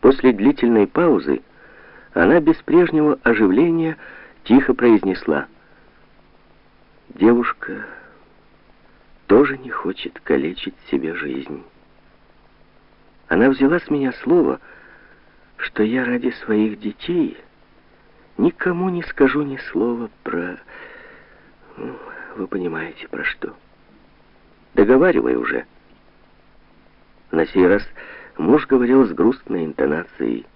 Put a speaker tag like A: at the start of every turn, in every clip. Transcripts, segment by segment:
A: После длительной паузы она без прежнего оживления тихо произнесла. Девушка тоже не хочет калечить себе жизнь. Она взяла с меня слово, что я ради своих детей никому не скажу ни слова про... Ну, вы понимаете, про что. Договаривай уже. На сей раз муж говорил с грустной интонацией.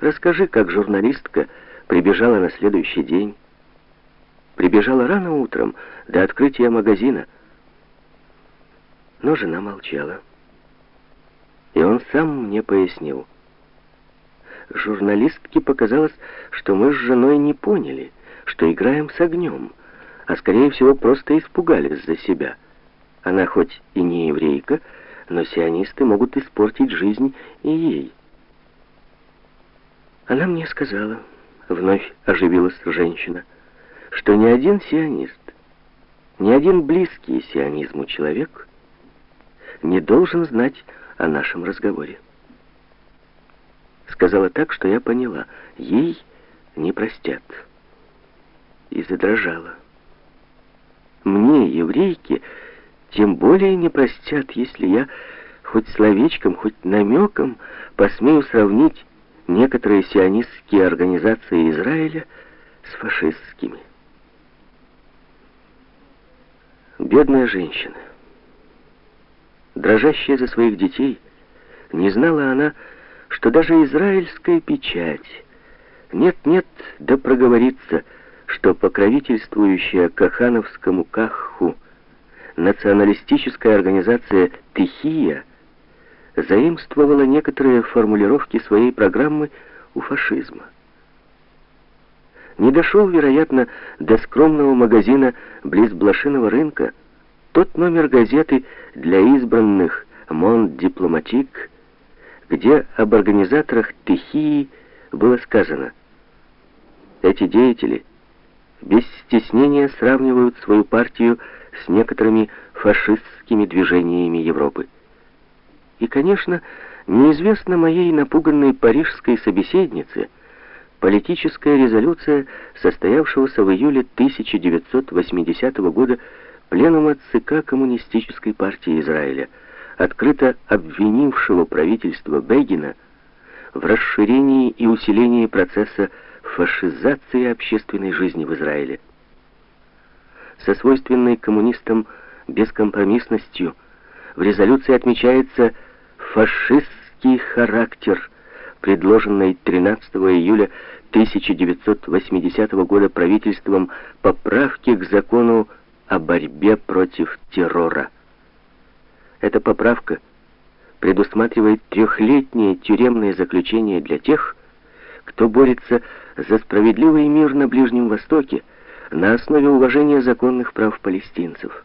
A: Расскажи, как журналистка прибежала на следующий день. Прибежала рано утром, до открытия магазина. Но жена молчала. И он сам мне пояснил. Журналистке показалось, что мы с женой не поняли, что играем с огнем, а скорее всего просто испугались за себя. Она хоть и не еврейка, но сионисты могут испортить жизнь и ей. Она мне сказала, вновь оживилась женщина, что ни один сионист, ни один близкий сионизму человек не должен знать о нашем разговоре. Сказала так, что я поняла, ей не простят. И задрожала. Мне, еврейке, тем более не простят, если я хоть словечком, хоть намеком посмею сравнить некоторые сионистские организации Израиля с фашистскими. Бедная женщина, дрожащая за своих детей, не знала она, что даже израильская печать нет-нет да проговорится, что покровительствующая Кахановскому Кахху националистическая организация «Тихия» заимствовала некоторые формулировки своей программы у фашизма. Не дошел, вероятно, до скромного магазина близ Блошиного рынка тот номер газеты для избранных «Монт Дипломатик», где об организаторах Тихии было сказано «Эти деятели без стеснения сравнивают свою партию с некоторыми фашистскими движениями Европы». И, конечно, неизвестно моей напуганной парижской собеседнице политическая резолюция, состоявшегося в июле 1980 года пленума ЦК Коммунистической партии Израиля, открыто обвинившего правительство Бегина в расширении и усилении процесса фашизации общественной жизни в Израиле. Со свойственной коммунистам бескомпромиссностью в резолюции отмечается фашистский характер, предложенной 13 июля 1980 года правительством поправки к закону о борьбе против террора. Эта поправка предусматривает трехлетнее тюремное заключение для тех, кто борется за справедливый мир на Ближнем Востоке на основе уважения законных прав палестинцев.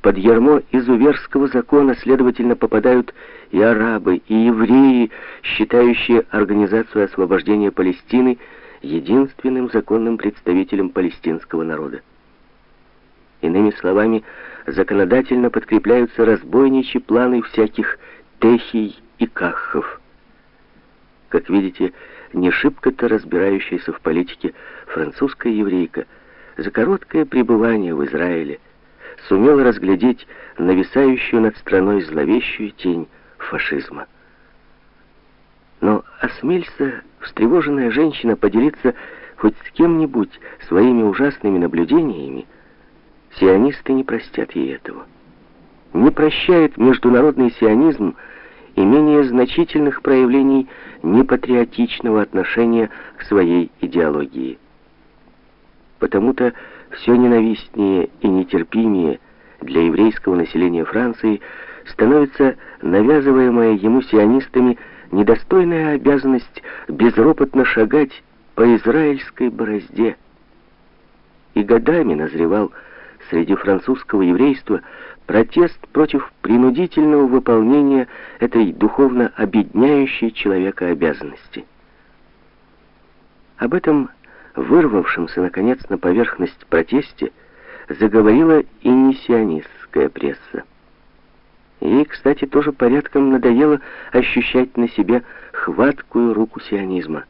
A: Под ярмо изуверского закона, следовательно, попадают и арабы, и евреи, считающие Организацию освобождения Палестины единственным законным представителем палестинского народа. Иными словами, законодательно подкрепляются разбойничьи планы всяких техий и каххов. Как видите, не шибко-то разбирающаяся в политике французская еврейка за короткое пребывание в Израиле – сумел разглядеть нависающую над страной зловещую тень фашизма. Но осмелься встревоженная женщина поделиться хоть с кем-нибудь своими ужасными наблюдениями, сионисты не простят ей этого. Не прощает международный сионизм и менее значительных проявлений непатриотичного отношения к своей идеологии. Потому-то все ненавистнее и нетерпимее для еврейского населения Франции становится навязываемая ему сионистами недостойная обязанность безропотно шагать по израильской борозде. И годами назревал среди французского еврейства протест против принудительного выполнения этой духовно обедняющей человека обязанности. Об этом вырвавшемся, наконец, на поверхность протесте, заговорила и не сионистская пресса. Ей, кстати, тоже порядком надоело ощущать на себе хваткую руку сионизма.